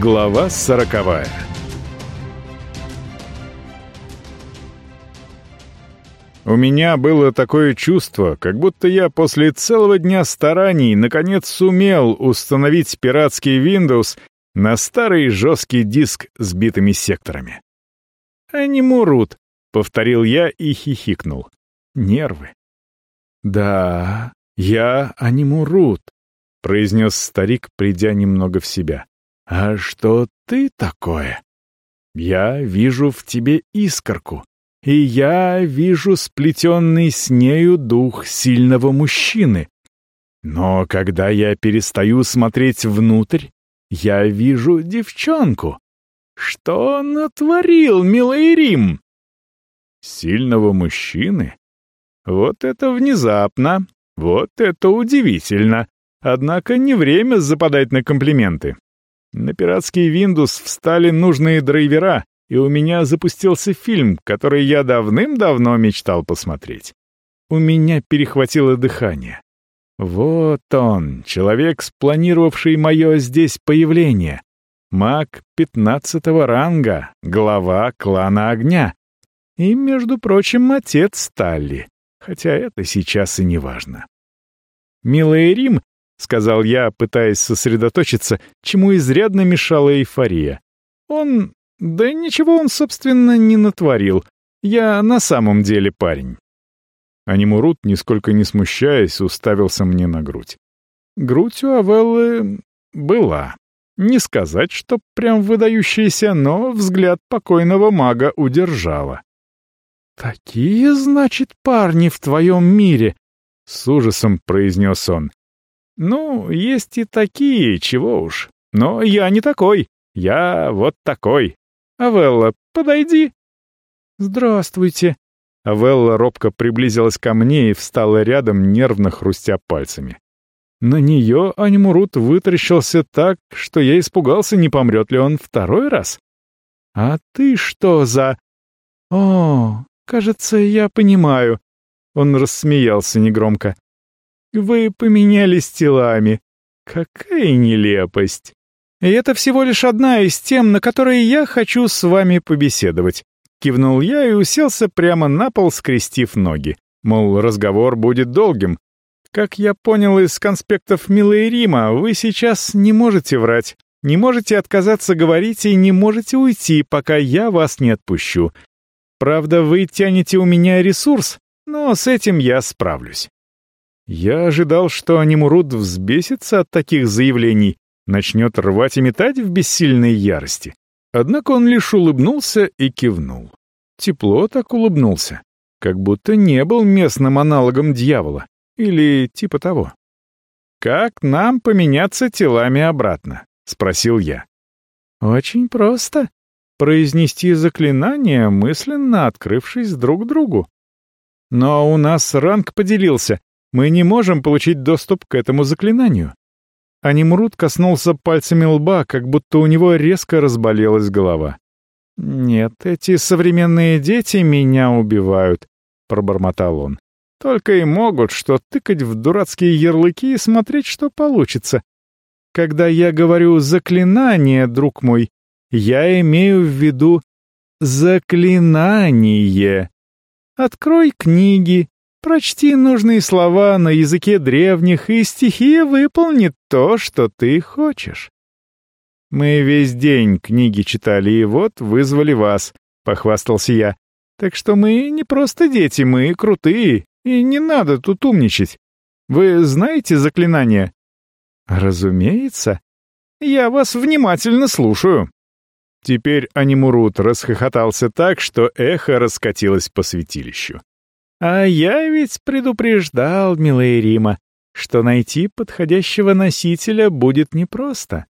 Глава сороковая У меня было такое чувство, как будто я после целого дня стараний наконец сумел установить пиратский Windows на старый жесткий диск с битыми секторами. «Анимурут», — повторил я и хихикнул. Нервы. «Да, я Анимурут», — произнес старик, придя немного в себя. «А что ты такое?» «Я вижу в тебе искорку, и я вижу сплетенный с нею дух сильного мужчины. Но когда я перестаю смотреть внутрь, я вижу девчонку. Что натворил, милый Рим? Сильного мужчины? Вот это внезапно, вот это удивительно. Однако не время западать на комплименты. На пиратский Windows встали нужные драйвера, и у меня запустился фильм, который я давным-давно мечтал посмотреть. У меня перехватило дыхание. Вот он, человек, спланировавший мое здесь появление. Маг пятнадцатого ранга, глава клана Огня. И, между прочим, отец Сталли, хотя это сейчас и не важно. «Милый Рим», — сказал я, пытаясь сосредоточиться, чему изрядно мешала эйфория. «Он да ничего он, собственно, не натворил. Я на самом деле парень. Анимурут, нисколько не смущаясь, уставился мне на грудь. Грудь у Авеллы была. Не сказать, что прям выдающаяся, но взгляд покойного мага удержала. «Такие, значит, парни в твоем мире?» — с ужасом произнес он. «Ну, есть и такие, чего уж. Но я не такой. Я вот такой. «Авелла, подойди!» «Здравствуйте!» Авелла робко приблизилась ко мне и встала рядом, нервно хрустя пальцами. На нее Анимурут вытаращился так, что я испугался, не помрет ли он второй раз. «А ты что за...» «О, кажется, я понимаю». Он рассмеялся негромко. «Вы поменялись телами. Какая нелепость!» И это всего лишь одна из тем, на которые я хочу с вами побеседовать. Кивнул я и уселся прямо на пол, скрестив ноги. Мол, разговор будет долгим. Как я понял из конспектов Милы Рима, вы сейчас не можете врать, не можете отказаться говорить и не можете уйти, пока я вас не отпущу. Правда, вы тянете у меня ресурс, но с этим я справлюсь. Я ожидал, что Анимурут взбесится от таких заявлений, начнет рвать и метать в бессильной ярости. Однако он лишь улыбнулся и кивнул. Тепло так улыбнулся, как будто не был местным аналогом дьявола, или типа того. «Как нам поменяться телами обратно?» — спросил я. «Очень просто. Произнести заклинание, мысленно открывшись друг другу. Но у нас ранг поделился, мы не можем получить доступ к этому заклинанию. Анимрут коснулся пальцами лба, как будто у него резко разболелась голова. «Нет, эти современные дети меня убивают», — пробормотал он. «Только и могут что тыкать в дурацкие ярлыки и смотреть, что получится. Когда я говорю «заклинание», друг мой, я имею в виду «заклинание». Открой книги, Прочти нужные слова на языке древних, и стихия выполнит то, что ты хочешь. Мы весь день книги читали, и вот вызвали вас, — похвастался я. Так что мы не просто дети, мы крутые, и не надо тут умничать. Вы знаете заклинание? Разумеется. Я вас внимательно слушаю. Теперь Анимурут расхохотался так, что эхо раскатилось по святилищу. А я ведь предупреждал, милая Рима, что найти подходящего носителя будет непросто.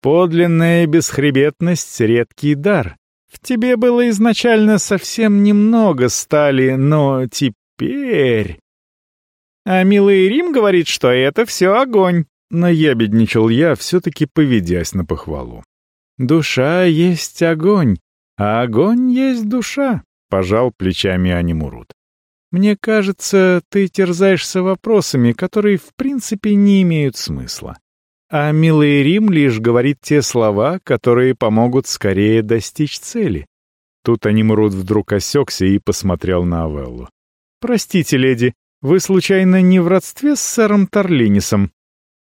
Подлинная бесхребетность — редкий дар. В тебе было изначально совсем немного стали, но теперь... А милый Рим говорит, что это все огонь. Но ябедничал я, все-таки поведясь на похвалу. Душа есть огонь, а огонь есть душа, — пожал плечами Анимурут. Мне кажется, ты терзаешься вопросами, которые в принципе не имеют смысла. а милый Рим лишь говорит те слова, которые помогут скорее достичь цели. Тут Анимрут вдруг осекся и посмотрел на Авеллу. «Простите, леди, вы случайно не в родстве с сэром Торлинисом?»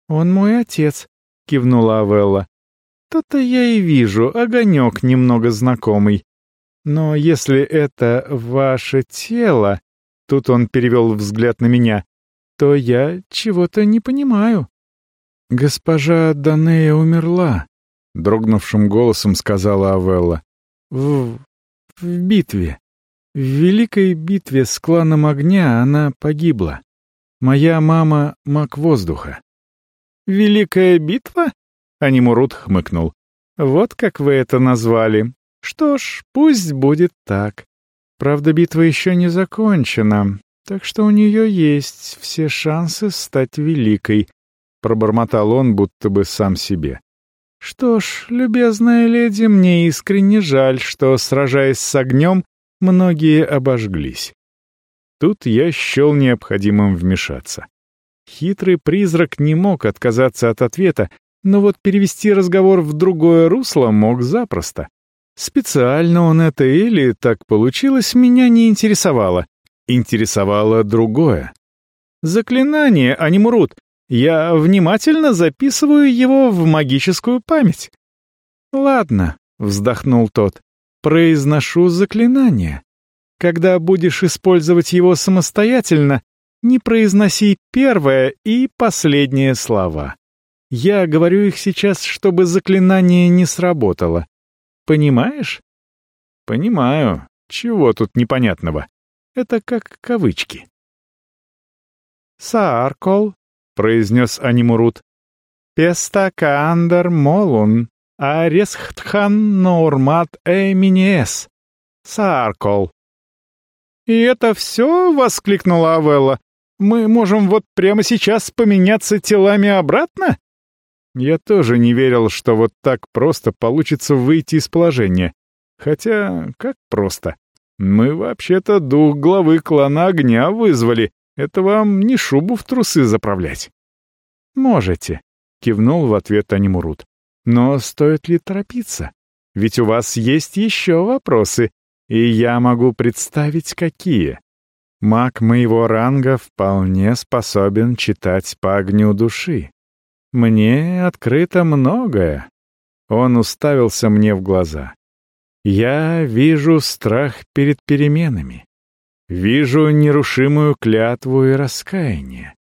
«Он мой отец», — кивнула Авелла. «То-то я и вижу, огонек немного знакомый. Но если это ваше тело...» Тут он перевел взгляд на меня. «То я чего-то не понимаю». «Госпожа Данея умерла», — дрогнувшим голосом сказала Авелла. «В... в битве. В великой битве с кланом огня она погибла. Моя мама — маг воздуха». «Великая битва?» — Анимурут хмыкнул. «Вот как вы это назвали. Что ж, пусть будет так. Правда, битва еще не закончена, так что у нее есть все шансы стать великой. Пробормотал он, будто бы сам себе. «Что ж, любезная леди, мне искренне жаль, что, сражаясь с огнем, многие обожглись». Тут я счел необходимым вмешаться. Хитрый призрак не мог отказаться от ответа, но вот перевести разговор в другое русло мог запросто. Специально он это или так получилось, меня не интересовало. Интересовало другое. Заклинание, а не мурут, я внимательно записываю его в магическую память. Ладно, вздохнул тот. Произношу заклинание. Когда будешь использовать его самостоятельно, не произноси первое и последнее слова. Я говорю их сейчас, чтобы заклинание не сработало. Понимаешь? Понимаю. Чего тут непонятного? Это как кавычки. Сааркол, — произнес Анимурут. «Песта каандер молун, аресхтхан нормат эминиес. Сааркол». «И это все?» — воскликнула Авелла. «Мы можем вот прямо сейчас поменяться телами обратно?» Я тоже не верил, что вот так просто получится выйти из положения. Хотя, как просто? Мы вообще-то дух главы клана огня вызвали, это вам не шубу в трусы заправлять. Можете, кивнул в ответ Анимурут. Но стоит ли торопиться? Ведь у вас есть еще вопросы, и я могу представить, какие. Маг моего ранга вполне способен читать по огню души. Мне открыто многое. Он уставился мне в глаза. Я вижу страх перед переменами. Вижу нерушимую клятву и раскаяние.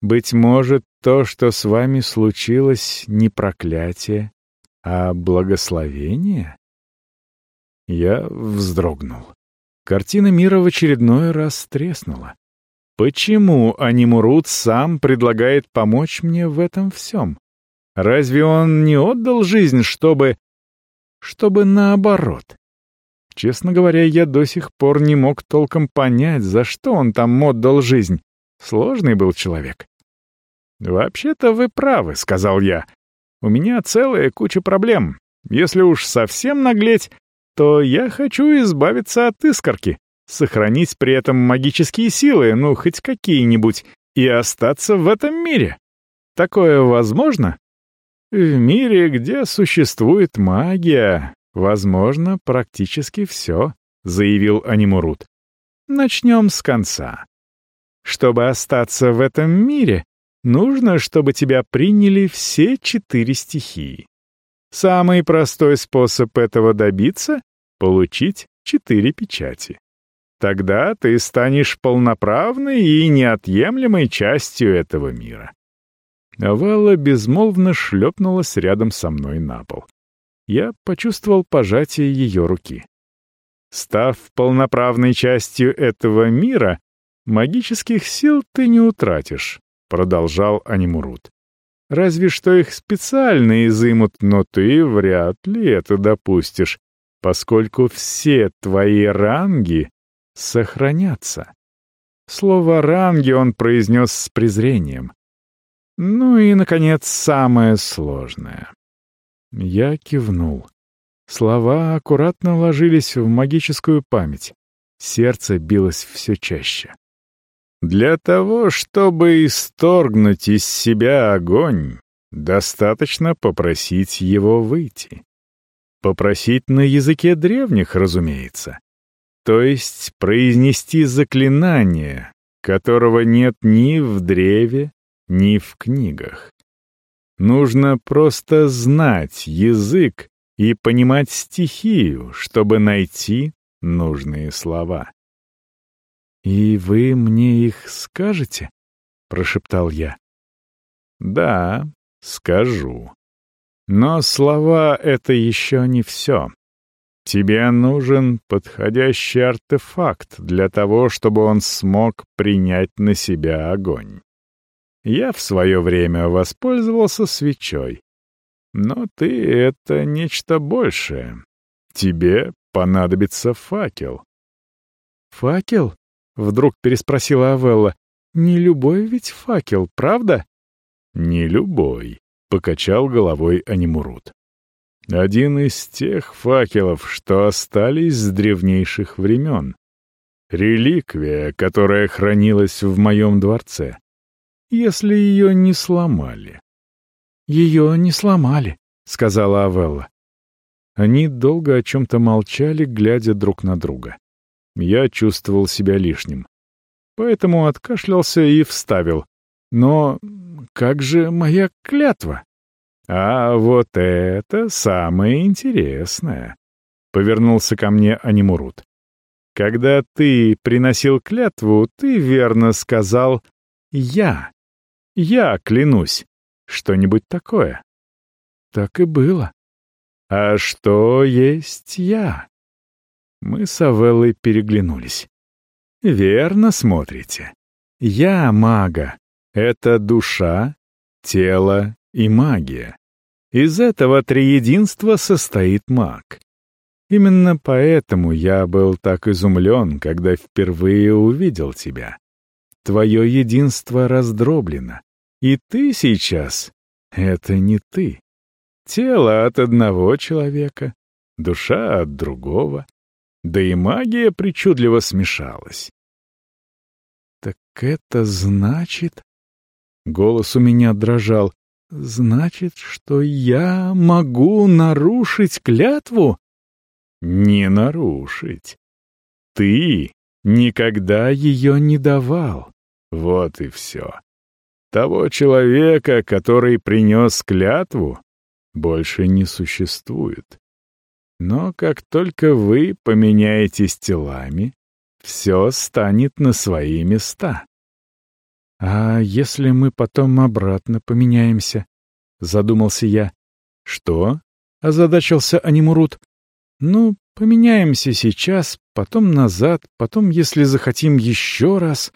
Быть может, то, что с вами случилось, не проклятие, а благословение? Я вздрогнул. Картина мира в очередной раз треснула. Почему Анимурут сам предлагает помочь мне в этом всем? Разве он не отдал жизнь, чтобы... чтобы наоборот? Честно говоря, я до сих пор не мог толком понять, за что он там отдал жизнь. Сложный был человек. «Вообще-то вы правы», — сказал я. «У меня целая куча проблем. Если уж совсем наглеть, то я хочу избавиться от искорки, сохранить при этом магические силы, ну, хоть какие-нибудь, и остаться в этом мире. Такое возможно? В мире, где существует магия, «Возможно, практически все», — заявил Анимурут. «Начнем с конца. Чтобы остаться в этом мире, нужно, чтобы тебя приняли все четыре стихии. Самый простой способ этого добиться — получить четыре печати. Тогда ты станешь полноправной и неотъемлемой частью этого мира». Авелла безмолвно шлепнулась рядом со мной на пол я почувствовал пожатие ее руки. Став полноправной частью этого мира, магических сил ты не утратишь, продолжал Анимурут. Разве что их специально изымут, но ты вряд ли это допустишь, поскольку все твои ранги сохранятся. Слово «ранги» он произнес с презрением. Ну и, наконец, самое сложное. Я кивнул. Слова аккуратно ложились в магическую память. Сердце билось все чаще. Для того, чтобы исторгнуть из себя огонь, Достаточно попросить его выйти. Попросить на языке древних, разумеется. То есть произнести заклинание, которого нет ни в древе, ни в книгах. Нужно просто знать язык и понимать стихию, чтобы найти нужные слова. «И вы мне их скажете?» — прошептал я. «Да, скажу. Но слова — это еще не все. Тебе нужен подходящий артефакт для того, чтобы он смог принять на себя огонь. Я в свое время воспользовался свечой. Но ты — это нечто большее. Тебе понадобится факел. «Факел?» — вдруг переспросила Авелла. «Не любой ведь факел, правда?» «Не любой», — покачал головой Анимурут. Один из тех факелов, что остались с древнейших времен. Реликвия, которая хранилась в моем дворце. Если ее не сломали. «Ее не сломали», — сказала Авелла. Они долго о чем-то молчали, глядя друг на друга. Я чувствовал себя лишним. Поэтому откашлялся и вставил. «Но как же моя клятва?» «А вот это самое интересное», — повернулся ко мне Анимурут. «Когда ты приносил клятву, ты верно сказал «я». Я клянусь. Что-нибудь такое?» «Так и было». «А что есть я?» Мы с Авеллой переглянулись. «Верно смотрите. Я мага. Это душа, тело и магия. Из этого триединства состоит маг. Именно поэтому я был так изумлен, когда впервые увидел тебя. Твое единство раздроблено, и ты сейчас — это не ты. Тело от одного человека, душа от другого, да и магия причудливо смешалась. «Так это значит...» Голос у меня дрожал. Значит, что я могу нарушить клятву? Не нарушить. Ты никогда ее не давал. Вот и все. Того человека, который принес клятву, больше не существует. Но как только вы поменяетесь телами, все станет на свои места. «А если мы потом обратно поменяемся?» — задумался я. «Что?» — озадачился Анимурут. «Ну, поменяемся сейчас, потом назад, потом, если захотим, еще раз».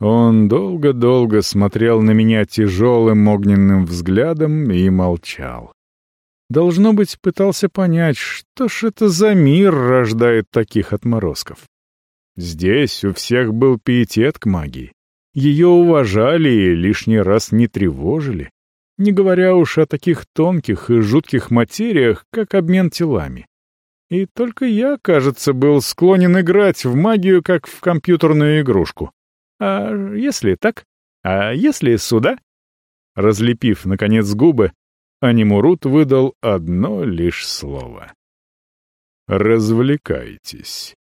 Он долго-долго смотрел на меня тяжелым огненным взглядом и молчал. Должно быть, пытался понять, что ж это за мир рождает таких отморозков. Здесь у всех был пиетет к магии. Ее уважали и лишний раз не тревожили, не говоря уж о таких тонких и жутких материях, как обмен телами. И только я, кажется, был склонен играть в магию, как в компьютерную игрушку. А если так? А если сюда? Разлепив, наконец, губы, Анимурут выдал одно лишь слово. «Развлекайтесь».